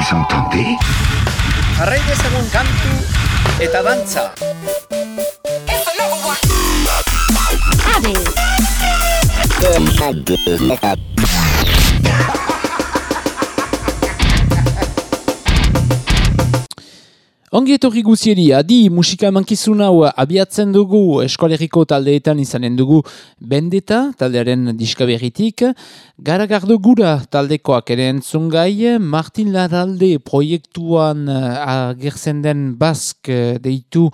Vous entendez Jarrai dezagun kantu eta dantza. Ongi etorri guzieri, adi musika emankizun hau abiatzen dugu eskoleriko taldeetan izanen dugu bendeta, taldearen diskaberritik, garagardo gura taldekoak ere entzun Martin Laralde proiektuan uh, agertzen den bask uh, deitu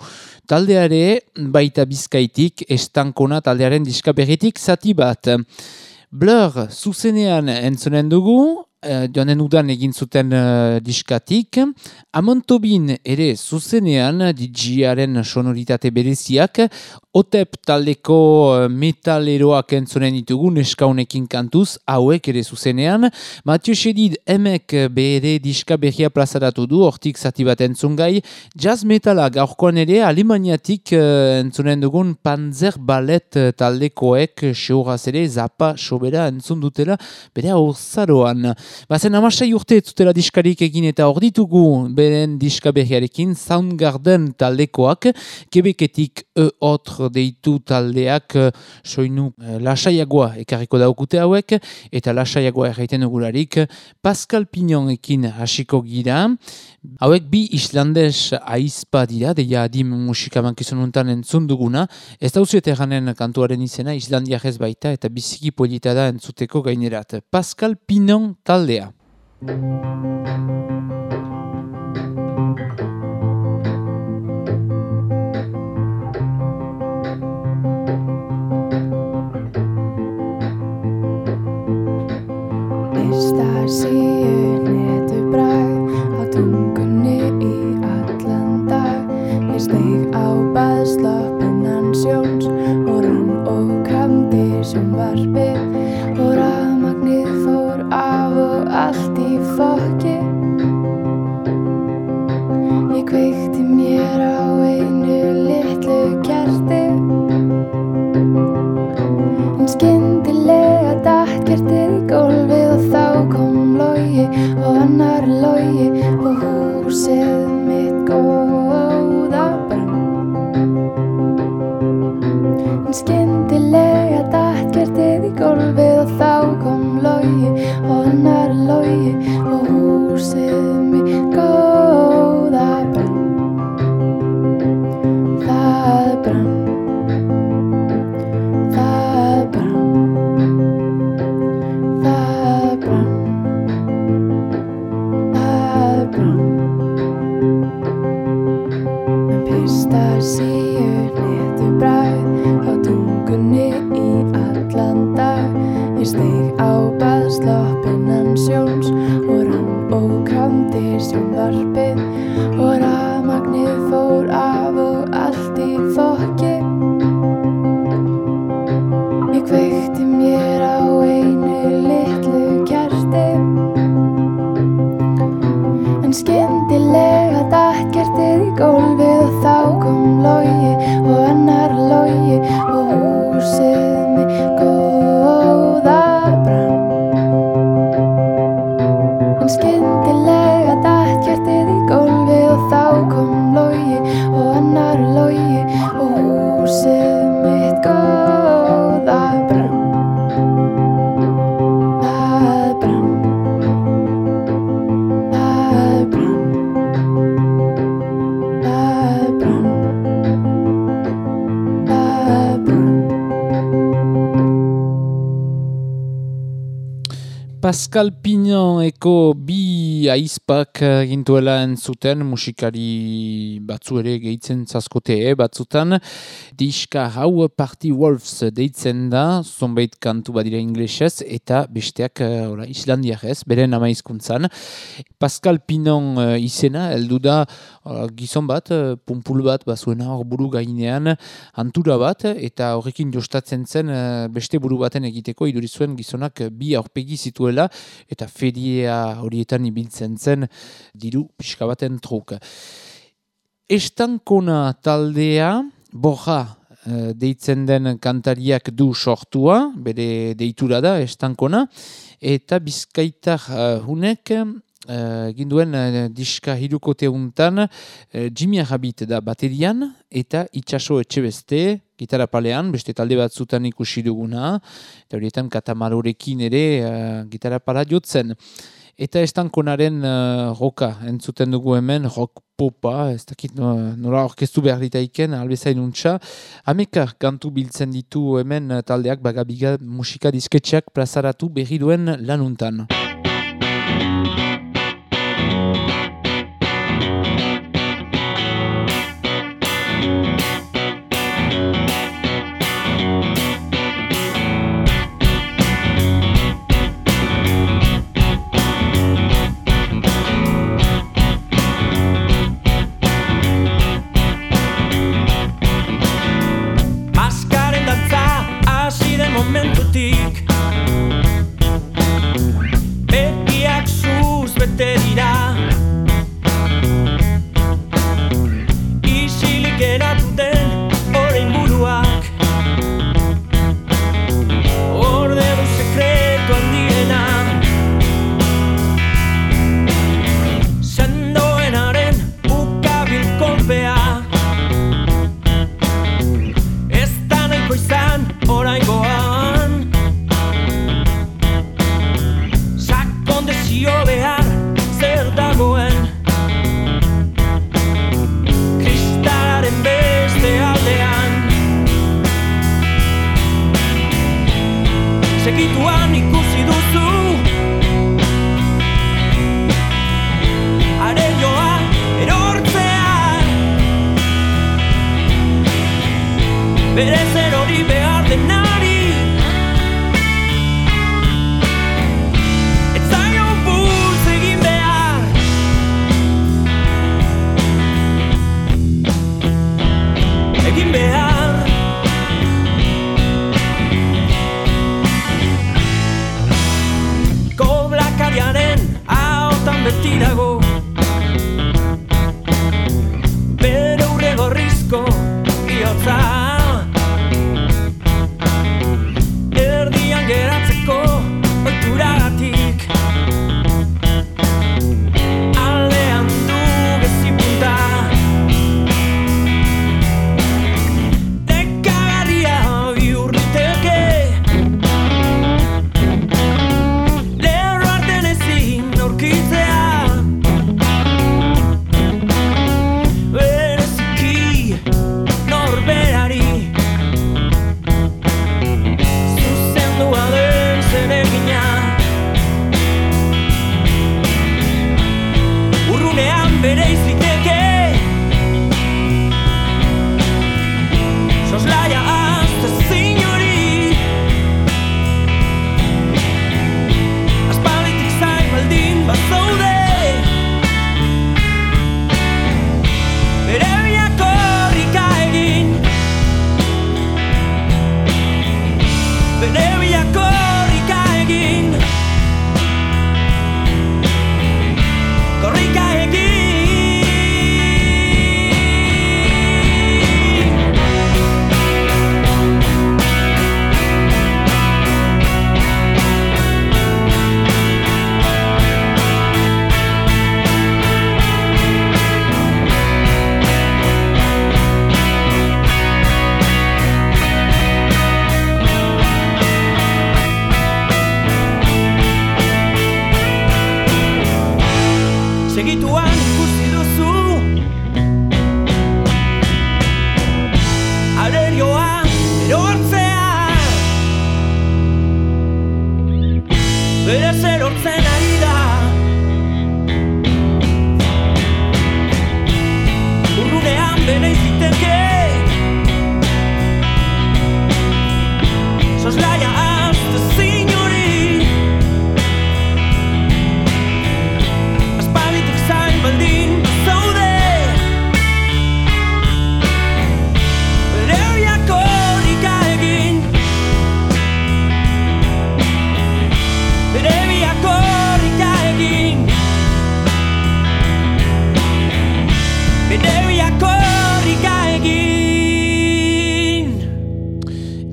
taldeare baita bizkaitik, estankona taldearen diskaberritik zati bat. Blur zuzenean entzunen dugu, uh, joanen udan egin zuten uh, diskatik. Amontobin ere zuzenean DJ-aren sonoritate bereziak, Otep taldeko uh, metaleroak entzonen ditugu neskaunekin kantuz, hauek ere zuzenean. Mathieu Chedid emek bere diska berria plazaratu du, hortik zati bat entzun gai. Jazz metala gaurkoan ere Alemaniatik uh, entzonen dugun Panzer Ballet taldekoek seuraz ere zapa sobera entzun dutela bere horzaroan. Bazen amasai urte zutela diskarik egin eta hor ditugu beren diska berriarekin Soundgarden taldekoak, kebeketik e otr deitu taldeak eh, soinu eh, lasaiagoa ekarriko daukute hauek, eta lasaiagoa erraiten dugularik Pascal Pignonekin hasiko gira. Hauek bi islandes aizpa dira, deia adim musika mankizun untan entzun duguna. Ez dauzuet erranen kantuaren izena Islandia ez baita eta biziki polita da entzuteko gainerat. Pascal Pinon taldea. Pascal Pignon eko bi aizpak gintuela entzuten musikari batzu ere gehitzen zaskote eh, batzutan. Diska hau Party Wolves deitzen da, zonbait kantu badira inglesez, eta besteak uh, ora, islandiarez, beren ama hizkuntzan. Pascal Pinon uh, izena, heldu da ora, gizon bat, uh, pumpul bat, bazuena hor buru gainean, antura bat, eta horrekin jostatzen zen uh, beste buru baten egiteko, idurizuen gizonak uh, bi aurpegi zituela, eta feria horietan ibiltzen zen diru pixka baten truk. Estankona taldea, borra eh, deitzen den kantariak du sortua, bere deitura da, estankona, eta bizkaitar uh, hunek uh, egin duen uh, diska hirukote untan, uh, Jimmy Arrabit da baterian, eta itxaso etxe beste, gitarra palean, beste talde batzutan ikusi duguna, eta horietan katamalorekin ere uh, gitarra pala jotzen. Eta estankonaren uh, roka entzuten dugu hemen, rock popa, ez dakit nola orkestu behar ditaiken, albezain untxa. Hameka kantu biltzen ditu hemen taldeak bagabiga musika disketxeak plazaratu berri duen lanuntan.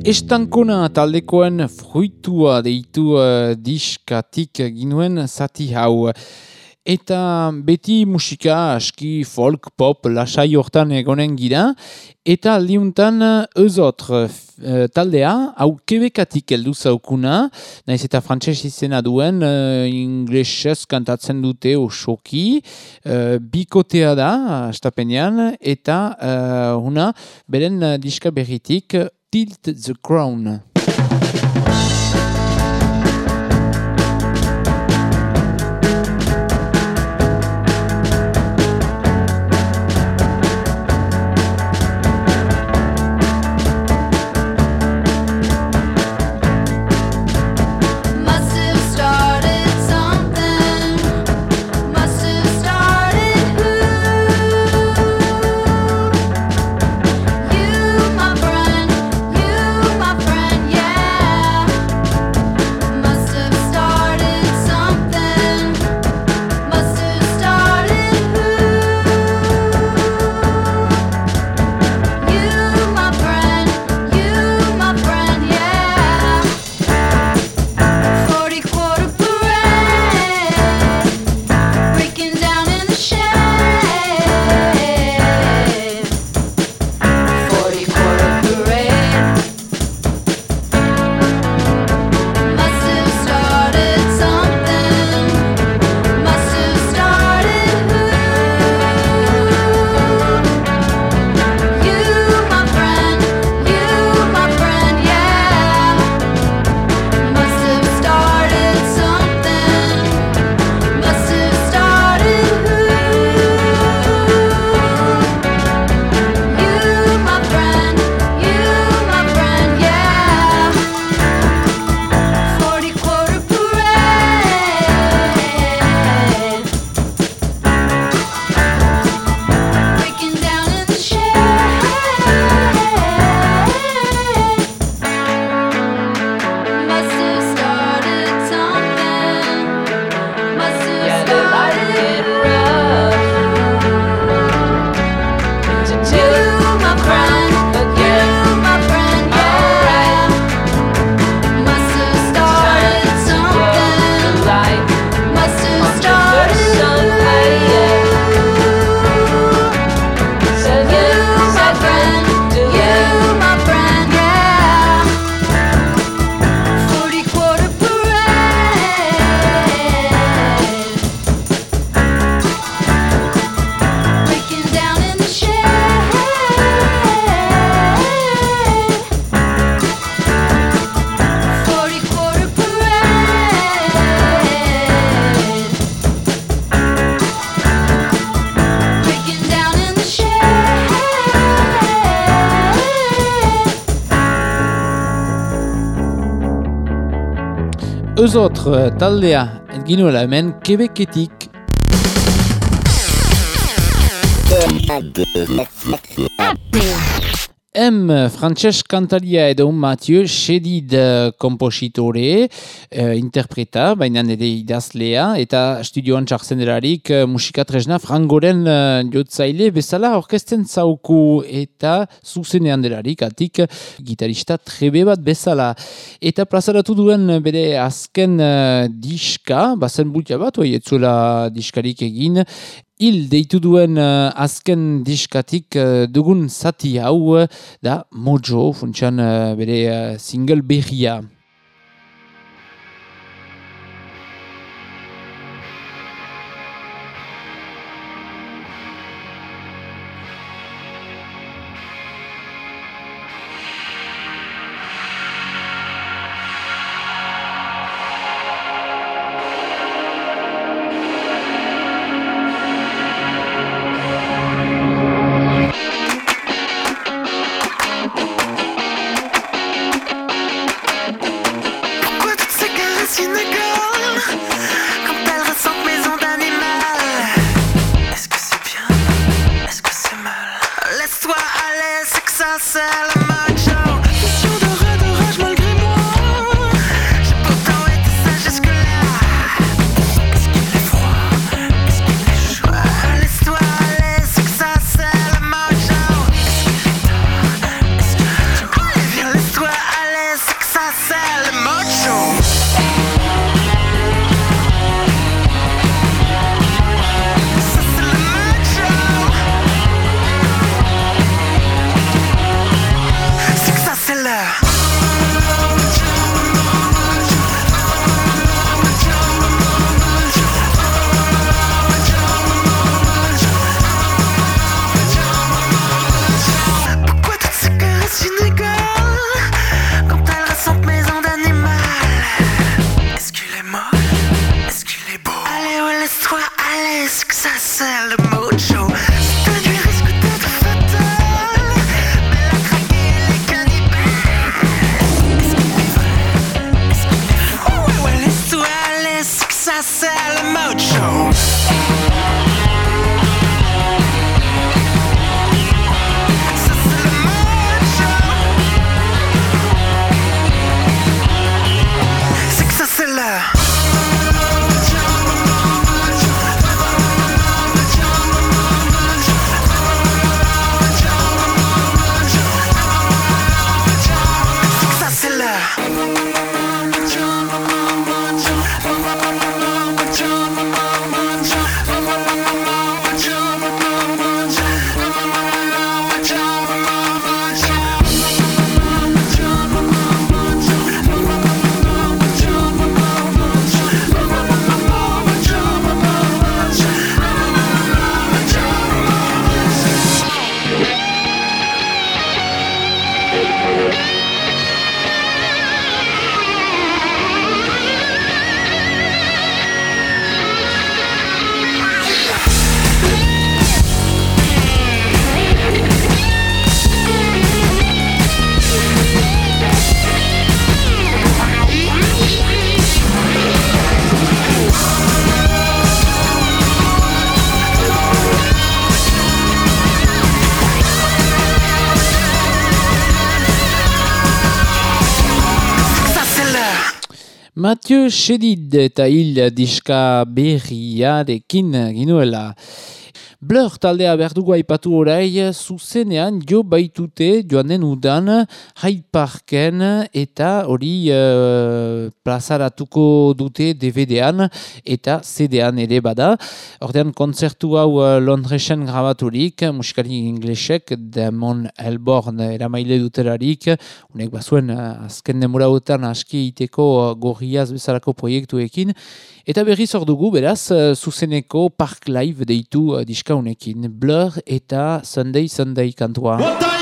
Estankona taldekoen fruitua deitu uh, diskatik ginuen zati hau. eta beti musika aski folk, pop, lasai hortan egonen gira, eta aldiuntan euzotr uh, taldea, hau kebekatik heldu zaukuna, naiz eta frantses izena duen, uh, inglesez kantatzen dute osoki, uh, bikotea da, astapenean, eta uh, una, beren uh, diska berritik, Tilt the Crown. Eus autres, taldea, ginuela hemen, kebeketik. M. Frantses kantaria edo Mathieu Chedid kompositore, uh, interpreta, baina nire idazlea, eta studioan txartzen delarik uh, musika tresna frangoren uh, jotzaile bezala orkesten zauku eta zuzenean delarik, atik gitarista trebe bat bezala. Eta plazaratu duen bere azken uh, diska, bazen bultia bat, oi, etzuela diskarik egin, hil deitu duen uh, azken diskatik uh, dugun zati hau uh, da Mojo, funtsan uh, bere uh, single berria. Mathieu Chedid eta hil diska berriarekin ginuela. Blur taldea behar dugu aipatu orai, zuzenean jo baitute joan den udan Hyde Parken eta hori uh, plazaratuko dute DVD-an eta CD-an ere bada. Ordean kontzertu hau uh, Londresen grabaturik, musikari inglesek, Damon Elborn eramaile duterarik, unek bazuen uh, azken demorautan aski iteko uh, gorriaz bezalako proiektuekin, Eta berriz hor dugu, beraz, zuzeneko Park Live deitu uh, diskaunekin. Blur eta Sunday Sunday kantua.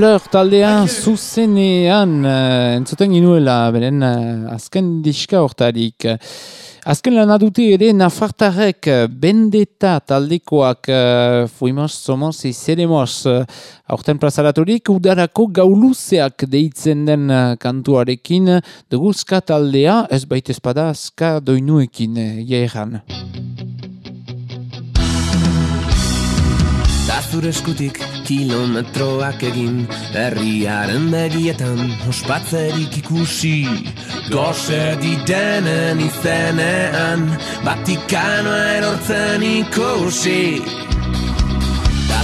Blur taldean zuzenean uh, entzuten ginuela beren uh, azken diska hortarik. Azken lan adute ere Nafartarek bendeta taldekoak uh, fuimos, somos y seremos uh, aurten plazaraturik udarako gauluzeak deitzen den uh, kantuarekin dugu ska taldea ez baita espada doinuekin uh, zure eskutik kilometroak egin. Herriaren begietan ospatzerik ikusi. Gose didenen izenean Vatikanoa erortzen ikusi.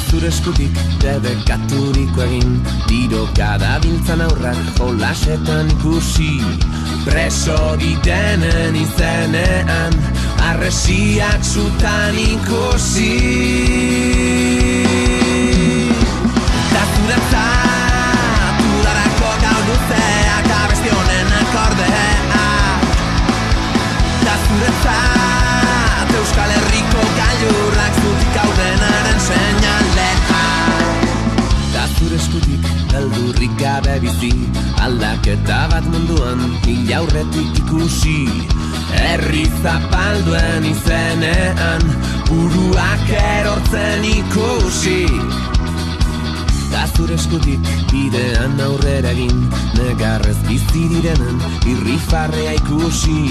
Zure eskutik debekaturiko egin. Diro kada biltzan aurrak jolasetan ikusi. Preso didenen izenean Arresiak zutan ikusi gabe bizi Aldaketa bat munduan hil aurretik ikusi. Herri zapalduen izenean Buruak erortzen ikusi. Da zure eskutik bidean aurrera egin Negarrez bizi direnen irrifarrea ikusi.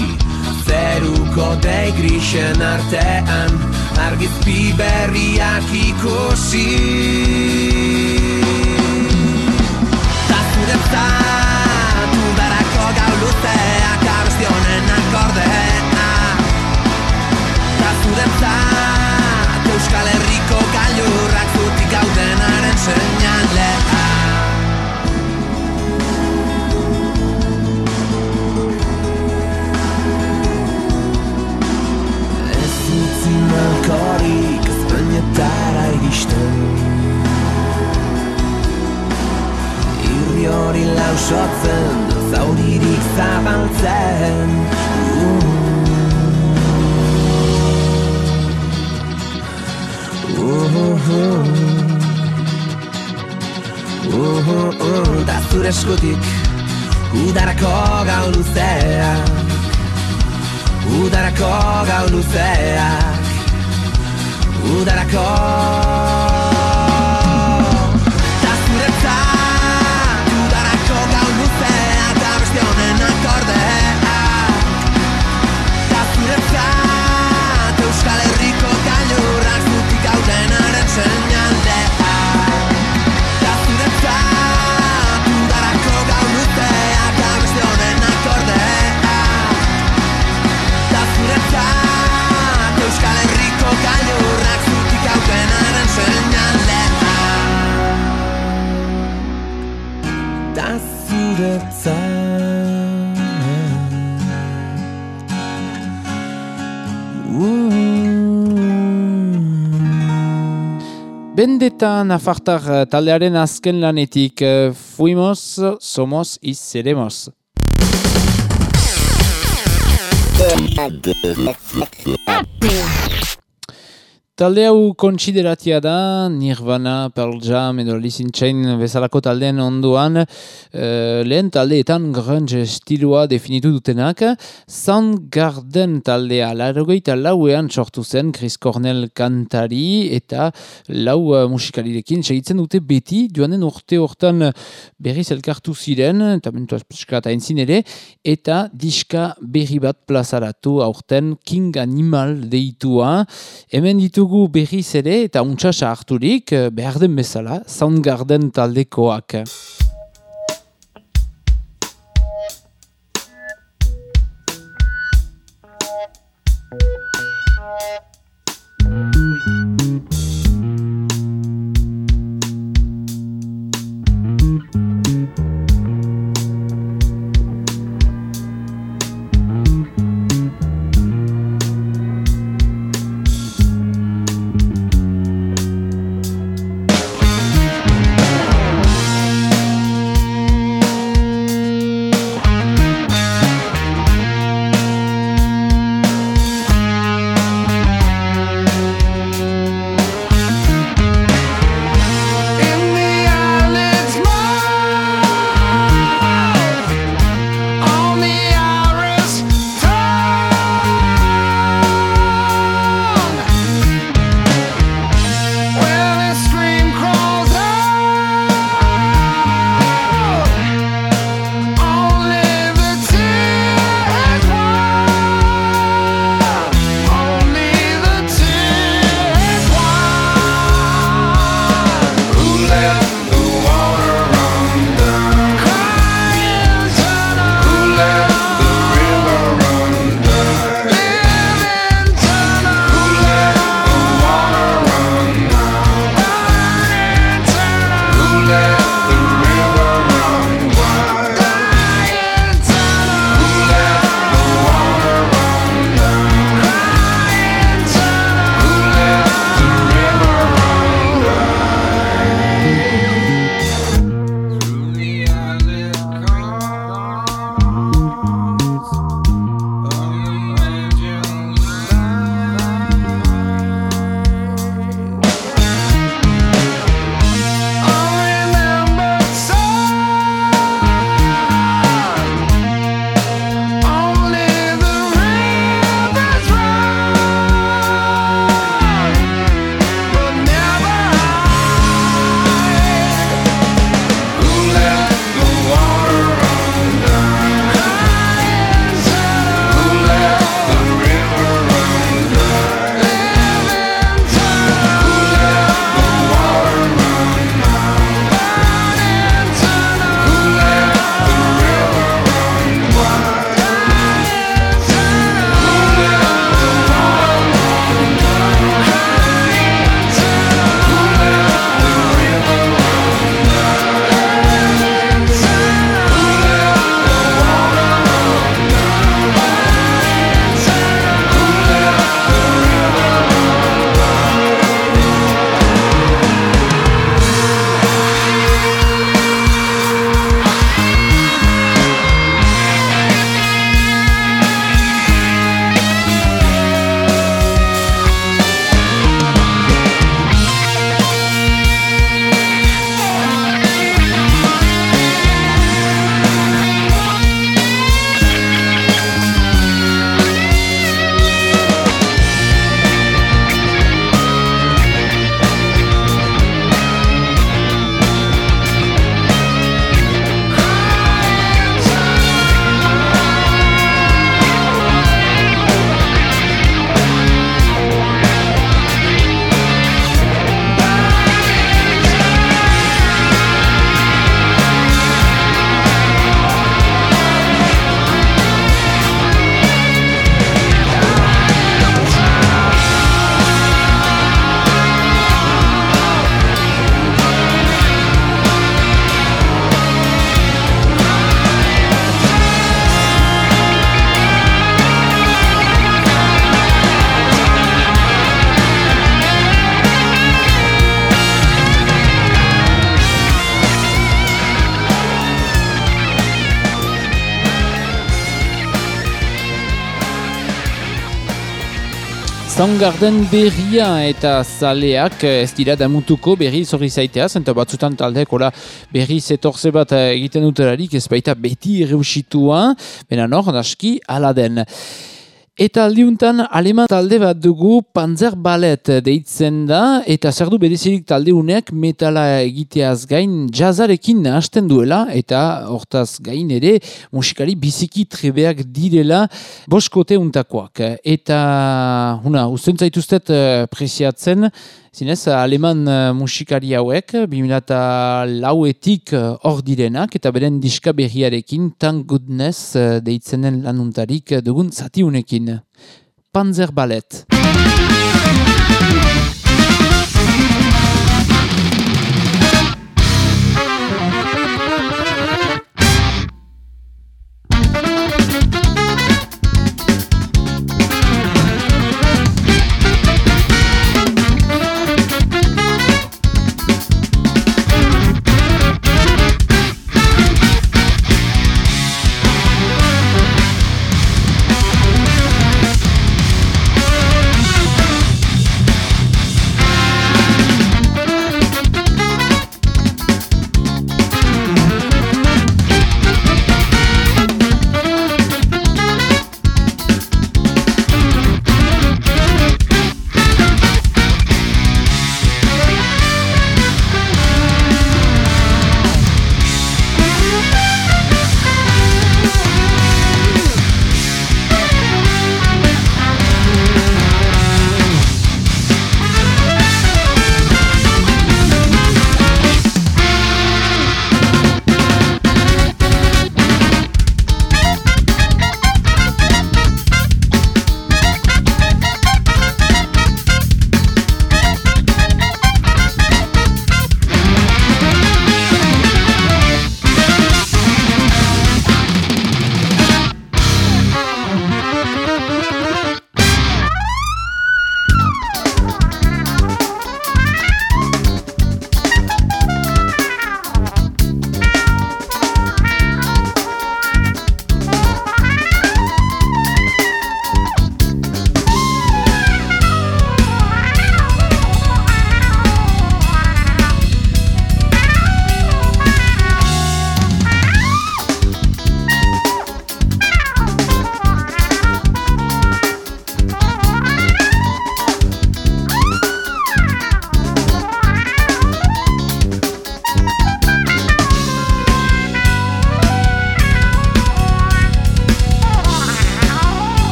Zeruko dei grisen artean Argizpi berriak ikusi Da zure zatu darako gau luzeak Abestionen akordea. Da zure zat Euskal Herriko gailurrak zutik gaudenaren seinalea. Ez utzi malkorik Espainetara iristen hori lausotzen Zauririk zabaltzen. Uh, uh, uh, da zure eskutik Udarako gau luzeak Udarako gau luzeak Udarako zuretzat Bendeta Nafartar eh, taldearen azken lanetik eh, Fuimos, somos y seremos. Talde hau kontsideratia da, Nirvana, Pearl Jam edo in Chain bezalako taldeen onduan, eh, lehen taldeetan grunge estilua definitu dutenak, Soundgarden taldea larogeita lauean sortu zen Chris Cornell kantari eta lau uh, musikalirekin segitzen dute beti, joanen urte hortan berriz elkartu ziren, eta mentu eta entzin ere, eta diska berri bat plazaratu aurten King Animal deitua, hemen ditugu berriz ere eta untxasa harturik eh, behar den bezala Soundgarden taldekoak. Soundgarden berria eta zaleak eh, ez dira damutuko berri zorri zaitea, zenta batzutan taldeak ola berri zetorze bat eh, egiten dutelarik ez baita beti reusitua, bena nor, naski, ala den. Eta aldiuntan, aleman talde bat dugu Panzer Ballet deitzen da, eta zer du berezirik talde uneak metala egiteaz gain jazarekin hasten duela, eta hortaz gain ere musikari biziki trebeak direla boskote untakoak. Eta, una, usten zaituztet uh, presiatzen, Zinez, aleman uh, musikari hauek, 2000 lauetik uh, hor direnak, eta beren diska berriarekin, Thank Goodness deitzenen lanuntarik dugun zatiunekin. Panzer Ballet.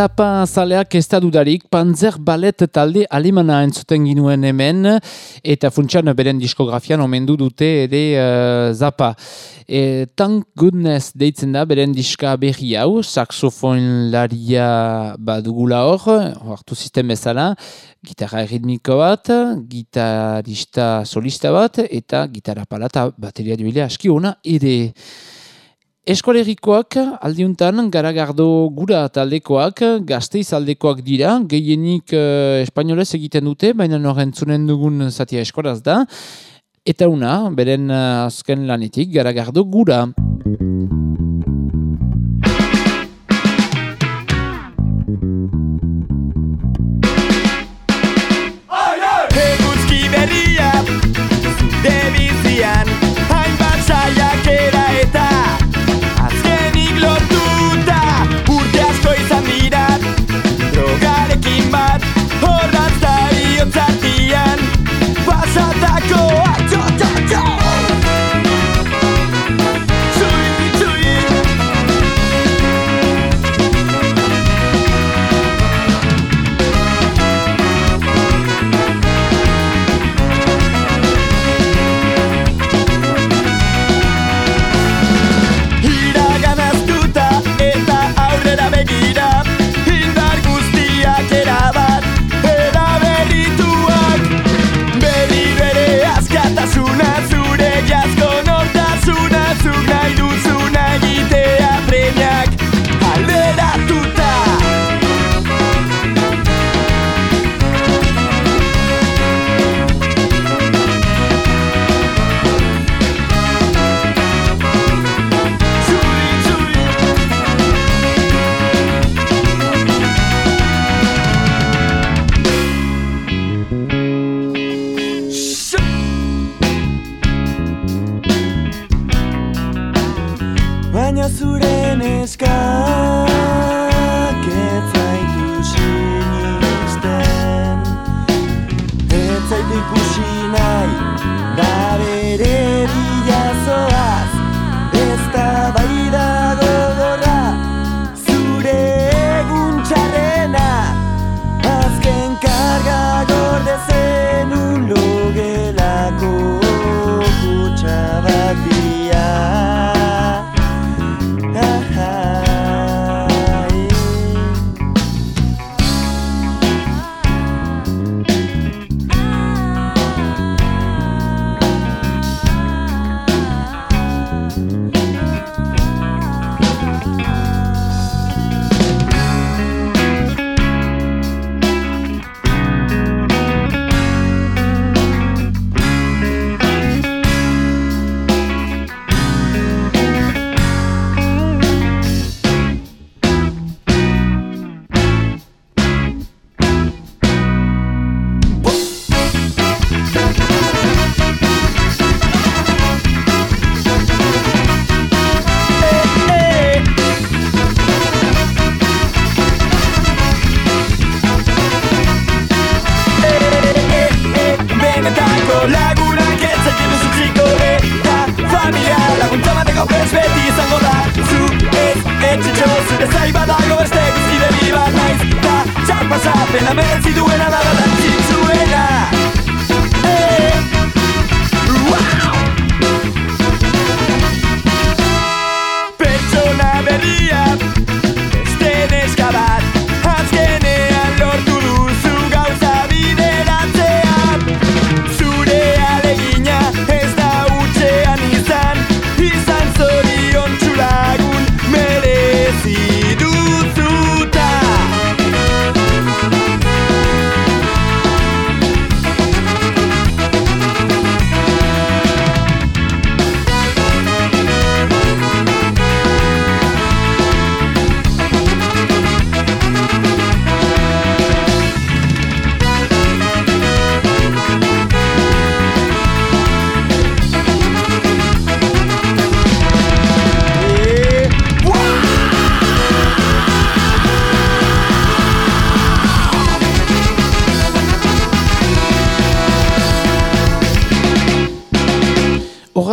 Zapa zaleak ez da dudarik, Panzer Ballet talde alemana entzuten ginuen hemen, eta funtsan beren diskografian omendu dute ere uh, Zapa. E, Thank Goodness deitzen da beren diska berri hau, saxofon laria badugula hor, hartu sistem bezala, gitarra erritmiko bat, gitarista solista bat, eta gitarra palata bateria duile aski ona ere. Eskolerikoak aldiuntan garagardo gura taldekoak, gazteiz aldekoak dira, gehienik uh, espainolez egiten dute, baina norrentzunen dugun zatia eskolaz da. Eta una, beren uh, azken lanetik garagardo gura.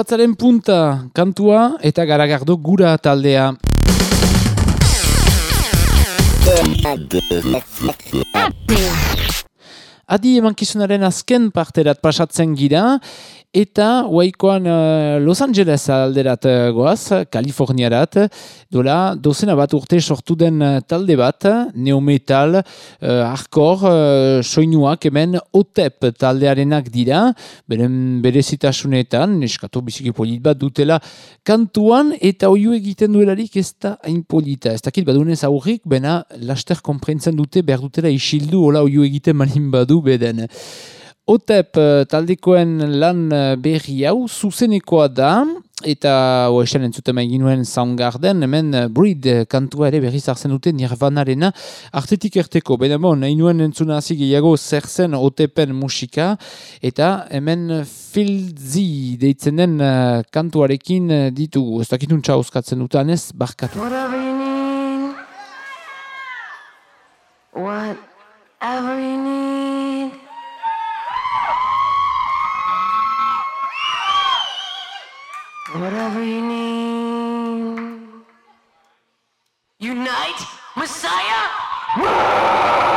Horratzaren punta kantua eta garagardo gura taldea. Adi emankizunaren azken parterat pasatzen gira, eta waikoan uh, Los Angeles alderat uh, goaz, Kaliforniarat, dola dozena bat urte sortu den uh, talde bat, neometal, uh, hardcore, uh, soinuak hemen OTEP taldearenak dira, beren berezitasunetan, neskatu biziki polit bat dutela kantuan, eta oiu egiten duelarik ez da hain polita. Ez dakit badunez aurrik, bena laster komprentzen dute behar dutela isildu, hola oiu egiten manin badu beden. Otep eh, taldekoen lan eh, berri hau zuzenekoa da, eta oesan entzuten egin nuen Soundgarden, hemen eh, Breed kantua ere berri zartzen dute nirvanarena artetik erteko. Baina bon, nahi nuen entzuna hasi gehiago zer zen Otepen musika, eta hemen Filzi deitzen den kantuarekin ditugu. Ez dakitun txauzkatzen dutan ez, barkatu. Whatever you need, whatever you need. Whatever you need. Unite, Messiah!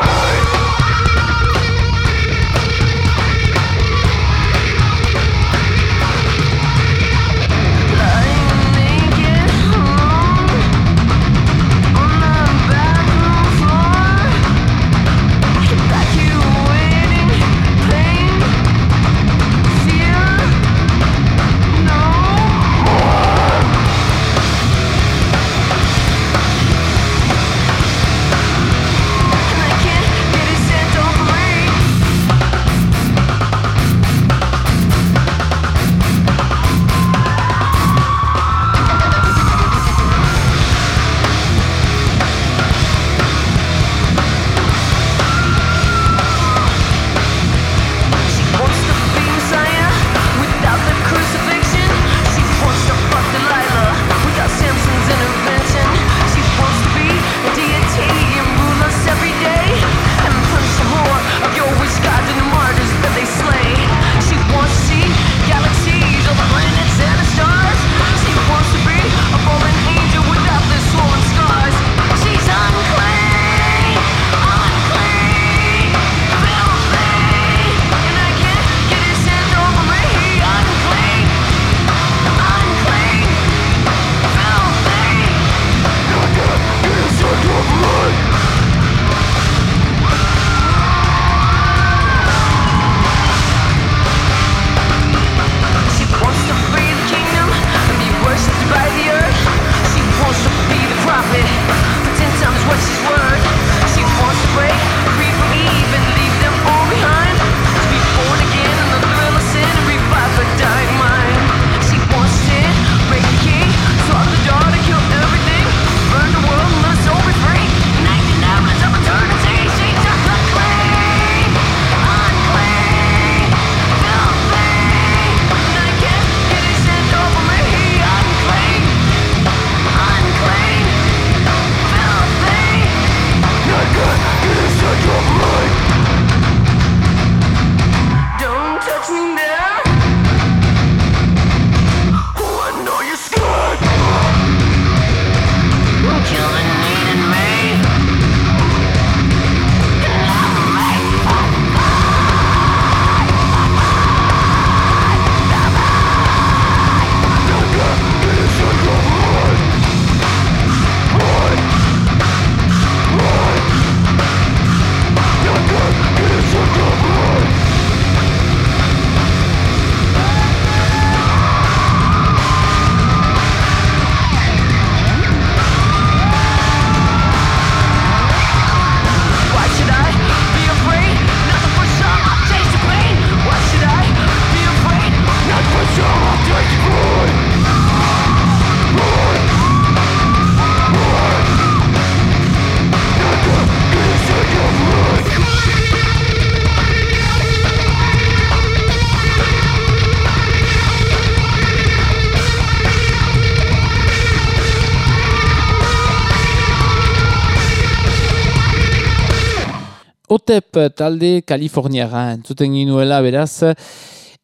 Otep talde Kaliforniara entzuten ginuela beraz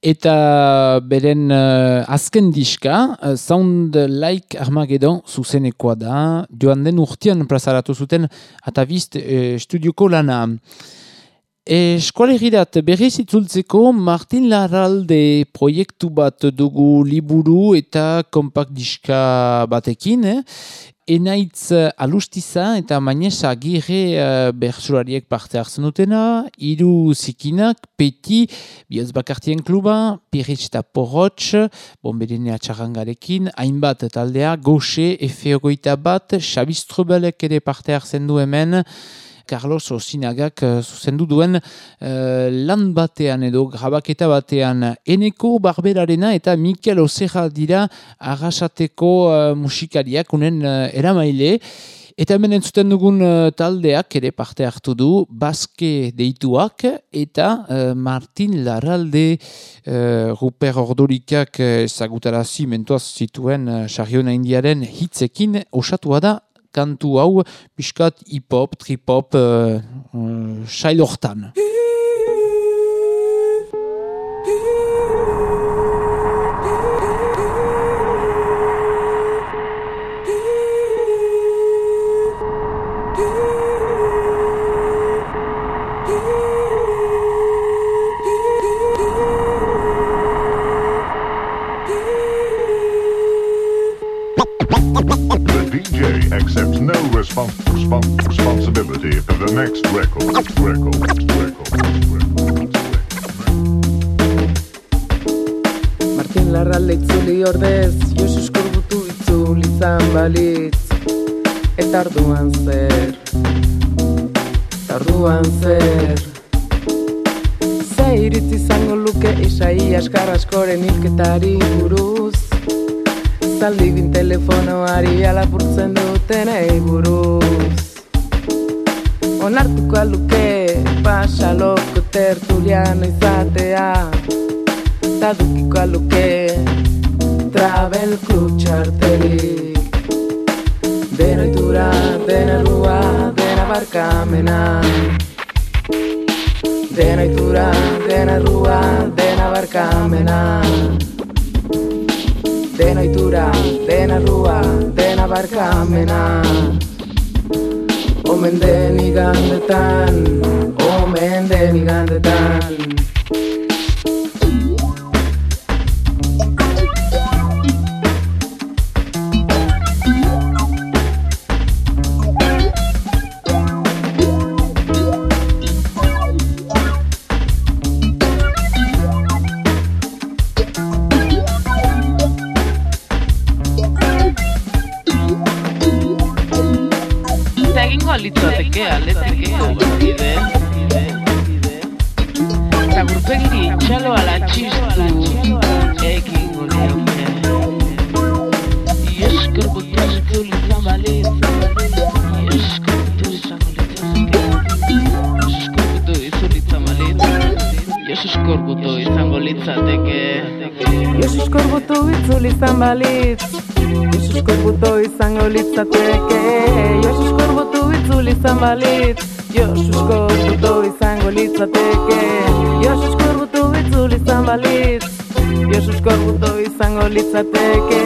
Eta beren uh, azken diska, uh, Sound Like Armageddon zuzenekoa da, joan den urtean plazaratu zuten atabizt uh, studioko lana. Eskualegirat berriz itzultzeko Martin Larralde proiektu bat dugu liburu eta kompakt diska batekin. Eh? Enaitz alustiza eta mainesa agire uh, bertsurariek parte hartzen dutena, iru zikinak, peti, bioz bakartien kluba, piritz eta porrotx, bomberenea txarrangarekin, hainbat taldea, goxe, efeogoita bat, xabistrubelek ere parte hartzen du hemen, Carlos Osinagak uh, zuzendu duen uh, lan batean edo grabaketa batean eneko barberarena eta Mikel Oseja dira agasateko uh, musikariak unen uh, eramaile. Eta hemen entzuten dugun taldeak ere parte hartu du, Baske deituak eta Martin Laralde uh, Ruper Ordorikak ezagutara uh, zimentuaz zituen uh, Indiaren hitzekin osatua da kantu hau, piskat hip-hop, trip-hop, uh, uh, respons respons responsibility for the next record. Record. Record. Martin Larralde itzuli ordez, Josus korbutu itzuli zan balitz. Eta arduan zer, eta arduan zer. Zeiritz izango luke isai askar askoren hilketari buruz. Zaldi bin telefonoari alapurtzen duten buruz. Onartuko aluke pasaloko tertuliano izatea Ta dukiko aluke travel club txartelik. Dena itura, dena rua, dena barkamena. Dena itura, dena rua, dena barkamena dena itura, dena rua, dena barkamena. Omen den igandetan, omen den igandetan Lisateke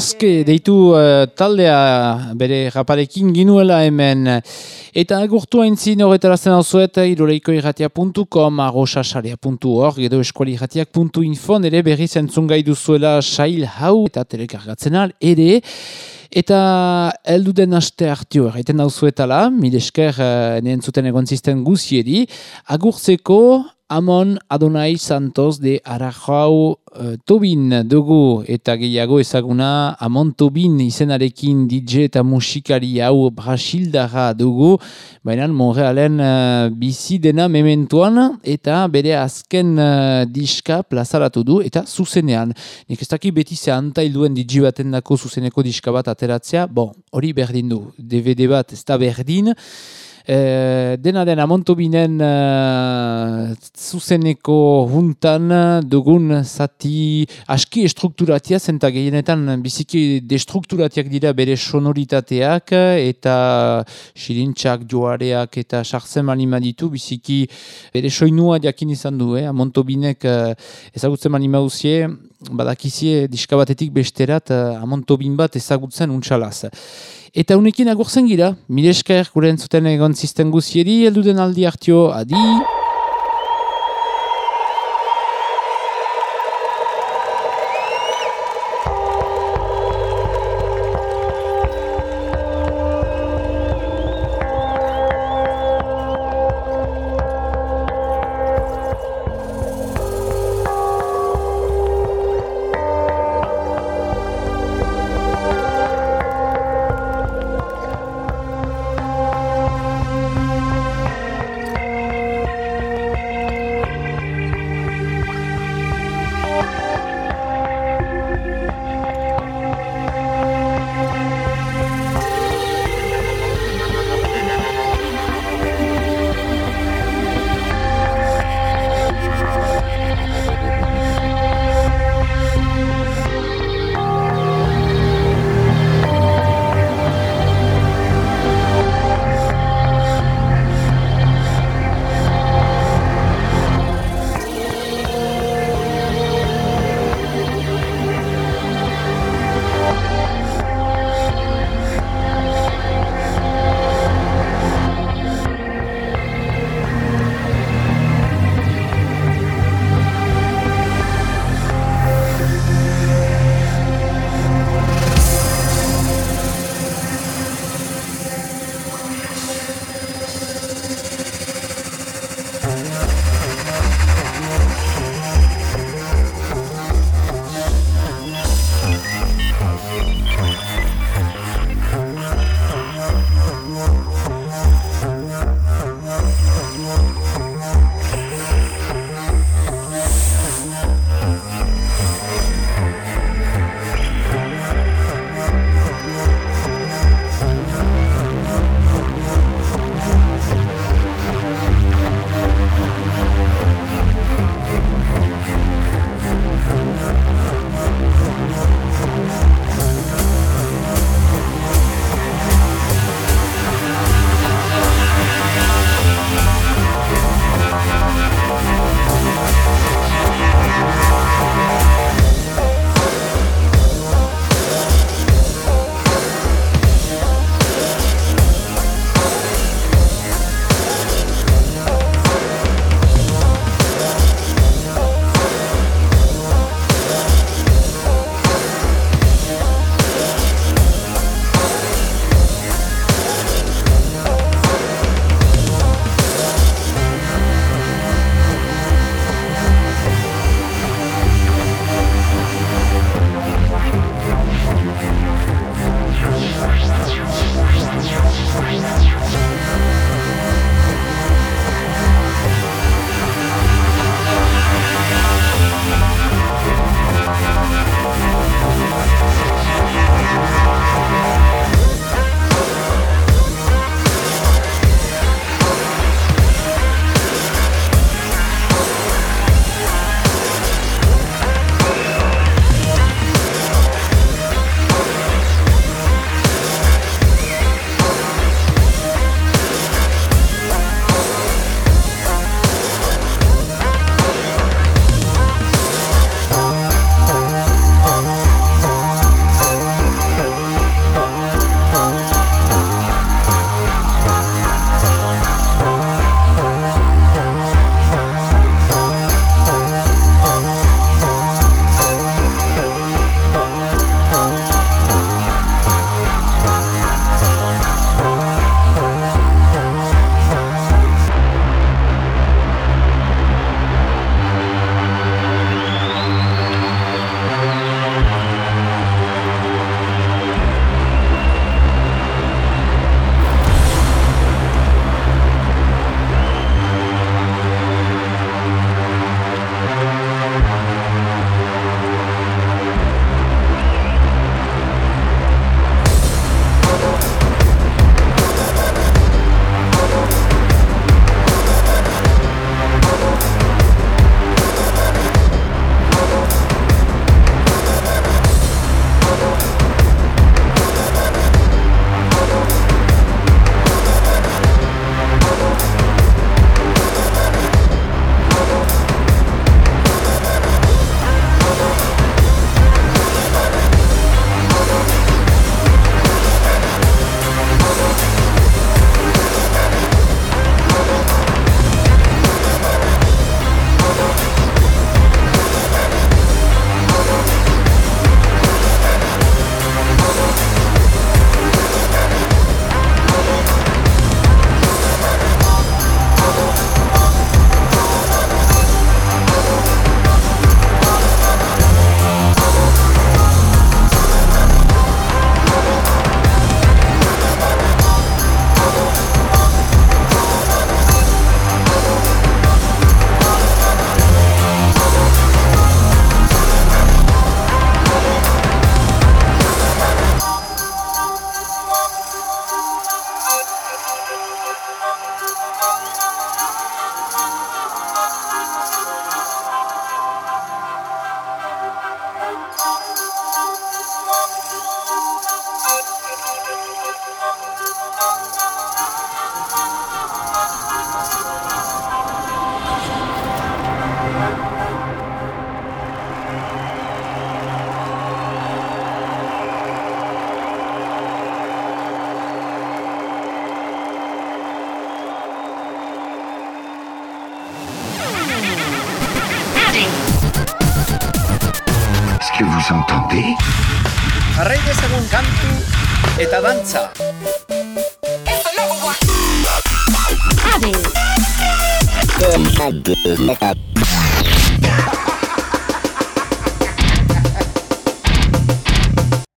Baske deitu uh, taldea bere raparekin ginuela hemen. Eta agurtu haintzin horretarazten hau zuet, iroleikoirratia.com, arrosasaria.org, edo eskualirratiak.info, nere berri zentzun gai duzuela sail hau eta telekargatzen al, ere. Eta heldu den aste hartio erraiten hau zuetala, mil esker uh, nien zuten egon zisten guziedi, agurtzeko Amon Adonai Santos de Arajau uh, Tobin dugu eta gehiago ezaguna Amon Tobin izenarekin DJ eta musikari hau Brasildara dugu, baina Montrealen uh, bizi dena mementuan eta bere azken uh, diska plazaratu du eta zuzenean. Nik ez daki beti ze antailduen DJ baten dako zuzeneko diska bat ateratzea, bon, hori berdin du, DVD bat ez da berdin, E, dena dena Montobinen uh, zuzeneko juntan dugun zati aski estrukturatia zenta gehienetan biziki destrukturatiak dira bere sonoritateak eta xirintxak, joareak eta sartzen manima ditu biziki bere soinua jakin izan du, eh? Montobinek uh, ezagutzen manima uzie badakizie diskabatetik besterat uh, Amontobin bat ezagutzen untxalaz. Eta unekin agurzen gira, mire esker gure entzuten egon zisten guzieri, elduden aldi hartio, adi!